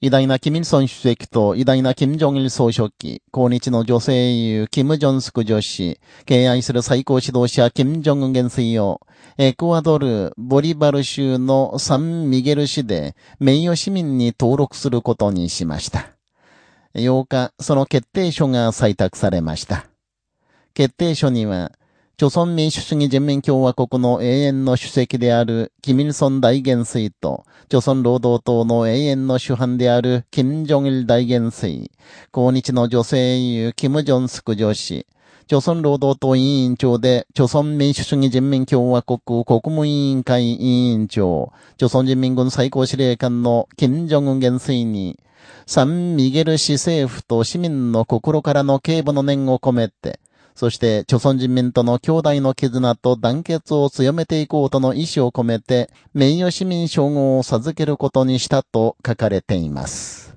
偉大なキミルソン主席と偉大なキム・ジョンイル総書記、抗日の女性優、キム・ジョンスク女子、敬愛する最高指導者、キム・ジョンウン元帥を、エクアドル、ボリバル州のサン・ミゲル市で名誉市民に登録することにしました。8日、その決定書が採択されました。決定書には、朝鮮民主主義人民共和国の永遠の主席である、キミルソン大元帥と、朝鮮労働党の永遠の主犯である、キム・ジョンイル大元帥、抗日の女性英雄、キム・ジョンスク女子、朝鮮労働党委員長で、朝鮮民主主義人民共和国国務委員会委員長、朝鮮人民軍最高司令官のキム・ジョンウン元帥に、サン・ミゲル市政府と市民の心からの警護の念を込めて、そして、朝鮮人民との兄弟の絆と団結を強めていこうとの意思を込めて、名誉市民称号を授けることにしたと書かれています。